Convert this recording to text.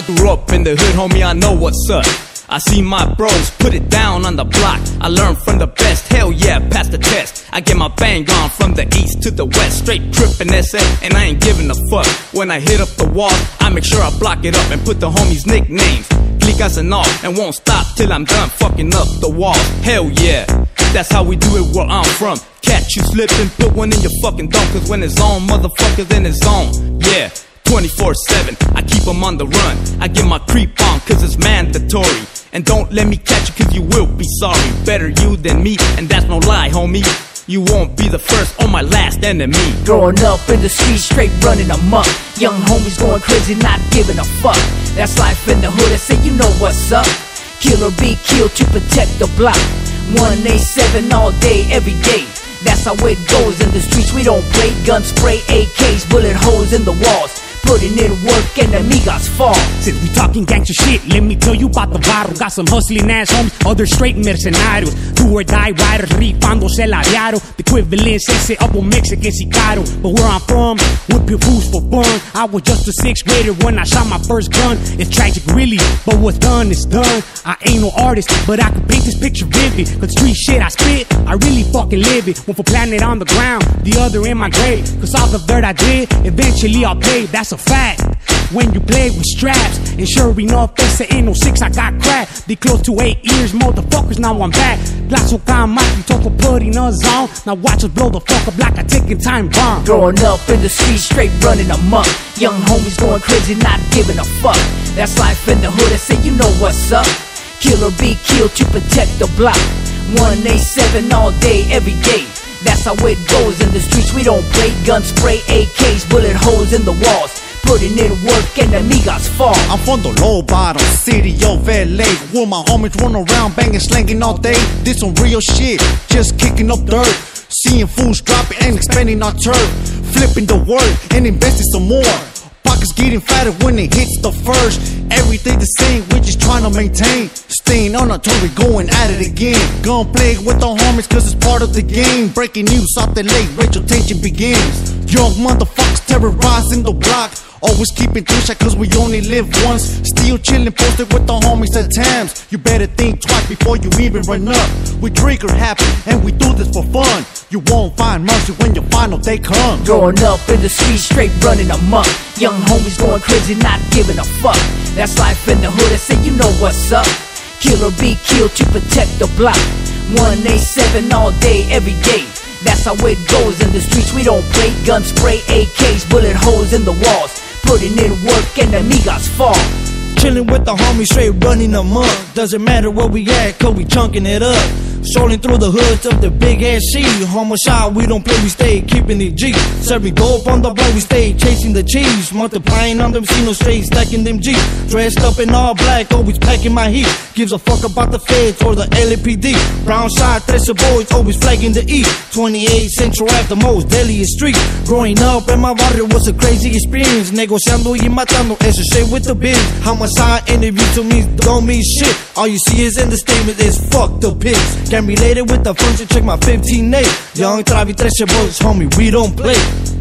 I grew up in the hood, homie, I know what's up. I see my bros put it down on the block. I learned from the best, hell yeah, pass the test. I get my bang on from the east to the west, straight trippin' SF, and I ain't giving a fuck. When I hit up the wall, I make sure I block it up and put the homies' nicknames. Clicas and all, and won't stop till I'm done fucking up the wall. Hell yeah, that's how we do it where I'm from. Catch you slipping, put one in your fucking dome, cause when it's on, motherfuckers, then it's on. Yeah. 24 7, I keep 'em on the run. I get my creep on, cause it's mandatory. And don't let me catch you, cause you will be sorry. Better you than me, and that's no lie, homie. You won't be the first or my last enemy. Growing up in the streets, straight running amok. Young homies going crazy, not giving a fuck. That's life in the hood, I say you know what's up. Kill or be killed to protect the block. 187 all day, every day. That's how it goes in the streets. We don't play gun spray, AKs, bullet holes in the walls. Putting in work and amigas fall. Since we talking gangster shit, let me tell you about the bottle. Got some hustling ass homies, other straight mercenarios. Do or die riders, rifándose la diario. The equivalent ese upper Mexican sicario. But where I'm from, whip your fools for fun. I was just a sixth grader when I shot my first gun. It's tragic, really, but what's done is done. I ain't no artist, but I can paint this picture vivid. Cause street shit I spit, I really fucking live it. One for planet on the ground, the other in my grave. Cause all the dirt I did, eventually I'll pay. That's a fact. When you play with straps, and sure enough, ese ain't no six, I got crack. They close to eight years, motherfuckers, now I'm back. Glass Maki, talk for putting us on. Now watch us blow the fuck up like a ticking time bomb. Growing up in the streets, straight running amok. Young homies going crazy, not giving a fuck. That's life in the hood, I say you know what's up. Kill or be killed to protect the block. 187 all day, every day. That's how it goes in the streets. We don't play gun spray, AKs, bullet holes in the walls. Putting in work and amigas fall. I'm from the low bottom city of LA, where my homies run around banging, slanging all day. This some real shit, just kicking up dirt. Seeing fools dropping and expanding our turf. Flipping the word and investing some more. Pockets getting fatter when it hits the first. Everything the same, we're just trying to maintain. Staying on our toes, we going at it again. Gun play with the homies, cause it's part of the game. Breaking news off the late, Rachel tension begins. Young motherfuckers terrorizing the block. Always keeping three shot cause we only live once. Still chillin', posted with the homies at times. You better think twice before you even run up. We trigger happy and we do this for fun. You won't find mercy when your final day comes. Growing up in the streets, straight running amok. Young homies going crazy, not giving a fuck. That's life in the hood, I say you know what's up. Kill or be killed to protect the block. 187 all day, every day. That's how it goes in the streets. We don't play gun spray, AKs, bullet holes in the walls. Putting in work and amigas fall. Chillin' with the homies, straight running amok. Doesn't matter where we at, cause we chunking it up. Strolling through the hoods of the big ass C. Homicide, we don't play, we stay keeping it G. Serving dope on the block, we stay chasing the cheese. Multiplying on them, see no straight, stacking them G. Dressed up in all black, always packing my heat. Gives a fuck about the feds or the LAPD. Brownside, Thresher boys, always flagging the E. 28 Central Ave, the most deadliest street. Growing up in my barrio was a crazy experience. Negociando y matando, ese shit with the biz. Homicide interview to me don't mean shit. All you see is in the statement is fuck the pigs. Can relate it with the function, check my 15 8. Young Travi Thresher boys, homie, we don't play.